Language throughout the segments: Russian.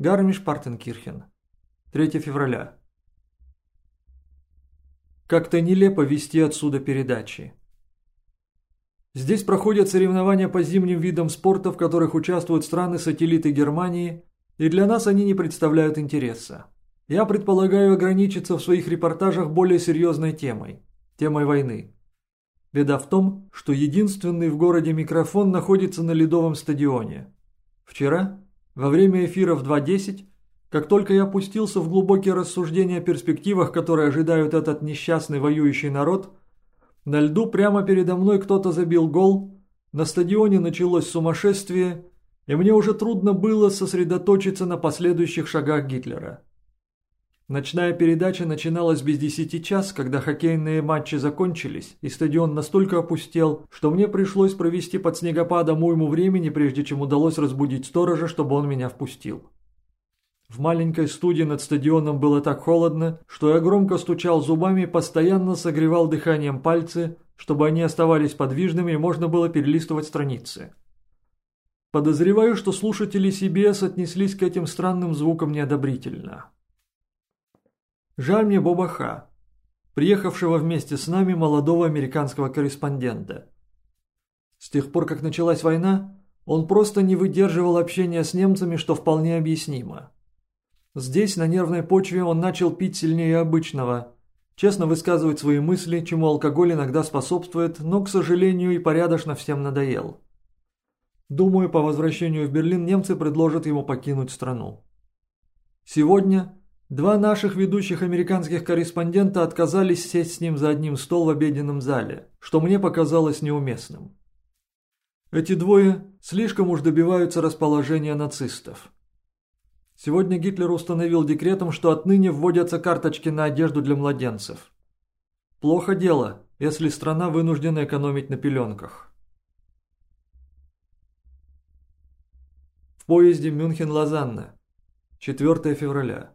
Гармиш-Партенкирхен. 3 февраля. Как-то нелепо вести отсюда передачи. Здесь проходят соревнования по зимним видам спорта, в которых участвуют страны-сателлиты Германии, и для нас они не представляют интереса. Я предполагаю ограничиться в своих репортажах более серьезной темой – темой войны. Беда в том, что единственный в городе микрофон находится на ледовом стадионе. Вчера, во время эфира в 2.10, как только я опустился в глубокие рассуждения о перспективах, которые ожидают этот несчастный воюющий народ, на льду прямо передо мной кто-то забил гол, на стадионе началось сумасшествие, и мне уже трудно было сосредоточиться на последующих шагах Гитлера. Ночная передача начиналась без десяти час, когда хоккейные матчи закончились, и стадион настолько опустел, что мне пришлось провести под снегопадом уйму времени, прежде чем удалось разбудить сторожа, чтобы он меня впустил. В маленькой студии над стадионом было так холодно, что я громко стучал зубами постоянно согревал дыханием пальцы, чтобы они оставались подвижными и можно было перелистывать страницы. Подозреваю, что слушатели CBS отнеслись к этим странным звукам неодобрительно. Жаль мне Боба Ха, приехавшего вместе с нами молодого американского корреспондента. С тех пор, как началась война, он просто не выдерживал общения с немцами, что вполне объяснимо. Здесь, на нервной почве, он начал пить сильнее обычного. Честно высказывать свои мысли, чему алкоголь иногда способствует, но, к сожалению, и порядочно всем надоел. Думаю, по возвращению в Берлин немцы предложат ему покинуть страну. Сегодня два наших ведущих американских корреспондента отказались сесть с ним за одним стол в обеденном зале, что мне показалось неуместным. Эти двое слишком уж добиваются расположения нацистов. Сегодня Гитлер установил декретом, что отныне вводятся карточки на одежду для младенцев. Плохо дело, если страна вынуждена экономить на пеленках. В поезде Мюнхен-Лозанна. 4 февраля.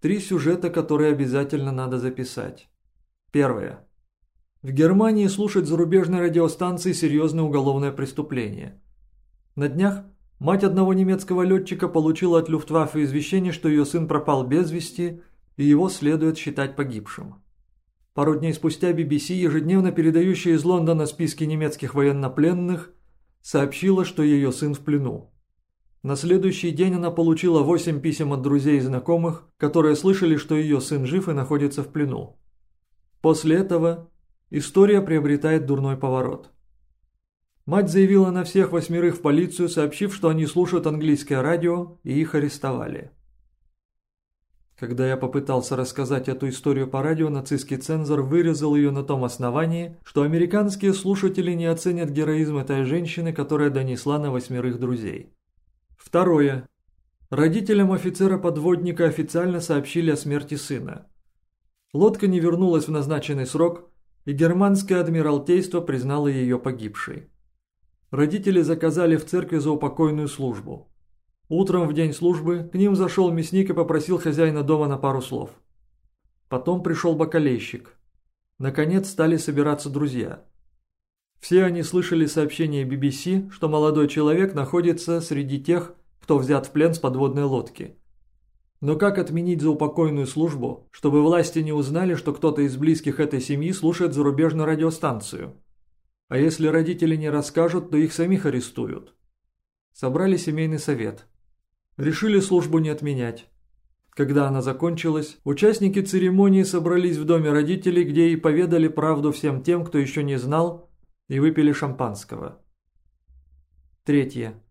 Три сюжета, которые обязательно надо записать. Первое. В Германии слушать зарубежные радиостанции – серьезное уголовное преступление. На днях Мать одного немецкого летчика получила от Люфтваффе извещение, что ее сын пропал без вести, и его следует считать погибшим. Пару дней спустя BBC, ежедневно передающая из Лондона списки немецких военнопленных, сообщила, что ее сын в плену. На следующий день она получила 8 писем от друзей и знакомых, которые слышали, что ее сын жив и находится в плену. После этого история приобретает дурной поворот. Мать заявила на всех восьмерых в полицию, сообщив, что они слушают английское радио, и их арестовали. Когда я попытался рассказать эту историю по радио, нацистский цензор вырезал ее на том основании, что американские слушатели не оценят героизм этой женщины, которая донесла на восьмерых друзей. Второе. Родителям офицера-подводника официально сообщили о смерти сына. Лодка не вернулась в назначенный срок, и германское адмиралтейство признало ее погибшей. Родители заказали в церкви заупокойную службу. Утром в день службы к ним зашел мясник и попросил хозяина дома на пару слов. Потом пришел бакалейщик. Наконец стали собираться друзья. Все они слышали сообщение BBC, что молодой человек находится среди тех, кто взят в плен с подводной лодки. Но как отменить заупокойную службу, чтобы власти не узнали, что кто-то из близких этой семьи слушает зарубежную радиостанцию? А если родители не расскажут, то их самих арестуют. Собрали семейный совет. Решили службу не отменять. Когда она закончилась, участники церемонии собрались в доме родителей, где и поведали правду всем тем, кто еще не знал, и выпили шампанского. Третье.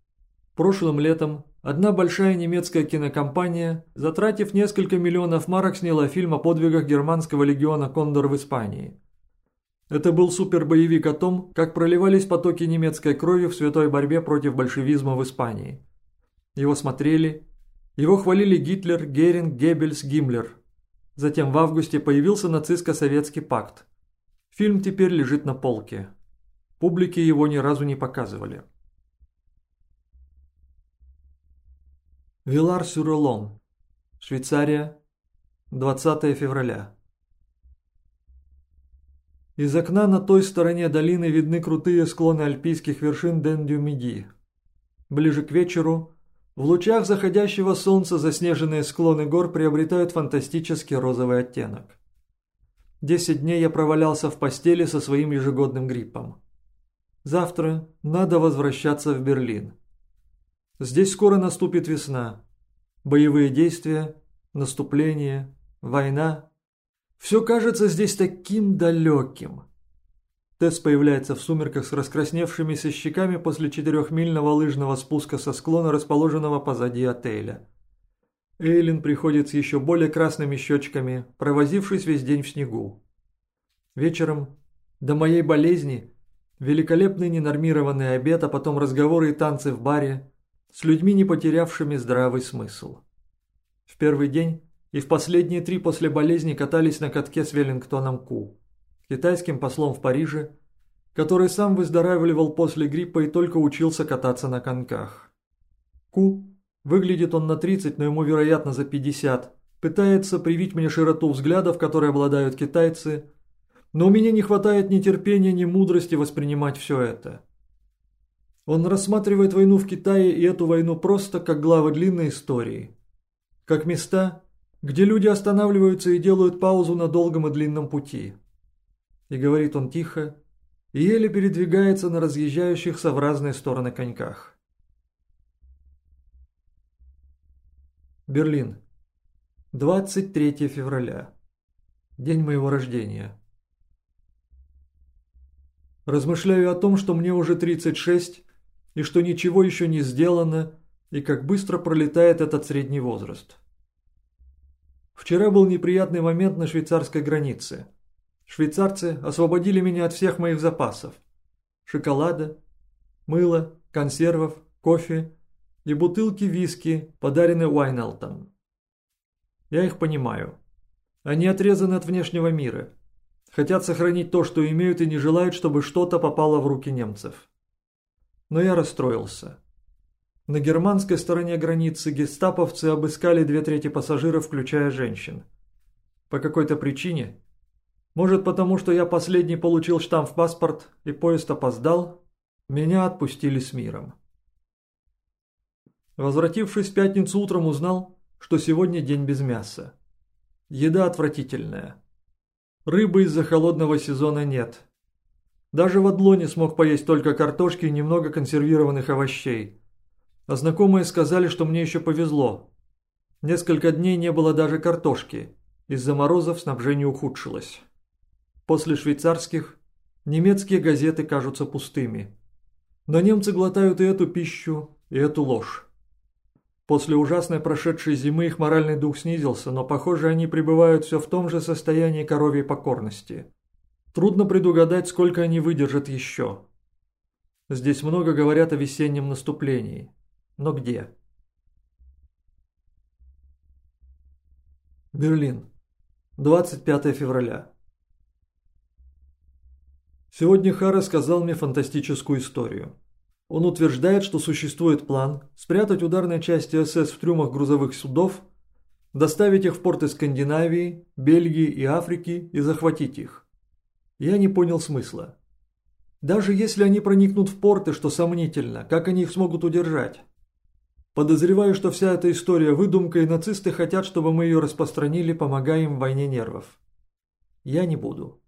Прошлым летом одна большая немецкая кинокомпания, затратив несколько миллионов марок, сняла фильм о подвигах германского легиона «Кондор» в Испании – это был супербоевик о том, как проливались потоки немецкой крови в святой борьбе против большевизма в Испании. Его смотрели, его хвалили Гитлер, Геринг, Геббельс, Гиммлер. Затем в августе появился нацистско-советский пакт. Фильм теперь лежит на полке. Публике его ни разу не показывали. Вилар-Сюрелон, Швейцария, 20 февраля. Из окна на той стороне долины видны крутые склоны альпийских вершин Ден-Дюмиди. Ближе к вечеру, в лучах заходящего солнца заснеженные склоны гор приобретают фантастический розовый оттенок. Десять дней я провалялся в постели со своим ежегодным гриппом. Завтра надо возвращаться в Берлин. Здесь скоро наступит весна. Боевые действия, наступление, война. Все кажется здесь таким далеким. Тесс появляется в сумерках с раскрасневшимися щеками после четырехмильного лыжного спуска со склона, расположенного позади отеля. Эйлин приходит с еще более красными щечками, провозившись весь день в снегу. Вечером, до моей болезни, великолепный ненормированный обед, а потом разговоры и танцы в баре с людьми, не потерявшими здравый смысл. В первый день и в последние три после болезни катались на катке с Веллингтоном Ку китайским послом в Париже, который сам выздоравливал после гриппа и только учился кататься на коньках. Ку, выглядит он на 30, но ему, вероятно, за 50, пытается привить мне широту взглядов, которые обладают китайцы, но у меня не хватает ни терпения, ни мудрости воспринимать все это. Он рассматривает войну в Китае и эту войну просто как главы длинной истории. Как места, где люди останавливаются и делают паузу на долгом и длинном пути и говорит он тихо, и еле передвигается на разъезжающихся в разные стороны коньках. Берлин. 23 февраля. День моего рождения. Размышляю о том, что мне уже 36, и что ничего еще не сделано, и как быстро пролетает этот средний возраст. Вчера был неприятный момент на швейцарской границе – Швейцарцы освободили меня от всех моих запасов. Шоколада, мыла, консервов, кофе и бутылки виски, подаренные Уайналтом. Я их понимаю. Они отрезаны от внешнего мира. Хотят сохранить то, что имеют, и не желают, чтобы что-то попало в руки немцев. Но я расстроился. На германской стороне границы гестаповцы обыскали две трети пассажиров, включая женщин. По какой-то причине может, потому что я последний получил штамп в паспорт и поезд опоздал, меня отпустили с миром. Возвратившись в пятницу утром, узнал, что сегодня день без мяса. Еда отвратительная. Рыбы из-за холодного сезона нет. Даже в Адлоне смог поесть только картошки и немного консервированных овощей. А знакомые сказали, что мне еще повезло. Несколько дней не было даже картошки. Из-за морозов снабжение ухудшилось. После швейцарских немецкие газеты кажутся пустыми. Но немцы глотают и эту пищу, и эту ложь. После ужасной прошедшей зимы их моральный дух снизился, но, похоже, они пребывают все в том же состоянии коровьей покорности. Трудно предугадать, сколько они выдержат еще. Здесь много говорят о весеннем наступлении. Но где? Берлин. 25 февраля. Сегодня Хара сказал мне фантастическую историю. Он утверждает, что существует план спрятать ударные части СС в трюмах грузовых судов, доставить их в порты Скандинавии, Бельгии и Африки и захватить их. Я не понял смысла. Даже если они проникнут в порты, что сомнительно, как они их смогут удержать? Подозреваю, что вся эта история выдумка, и нацисты хотят, чтобы мы ее распространили, помогая им в войне нервов. Я не буду.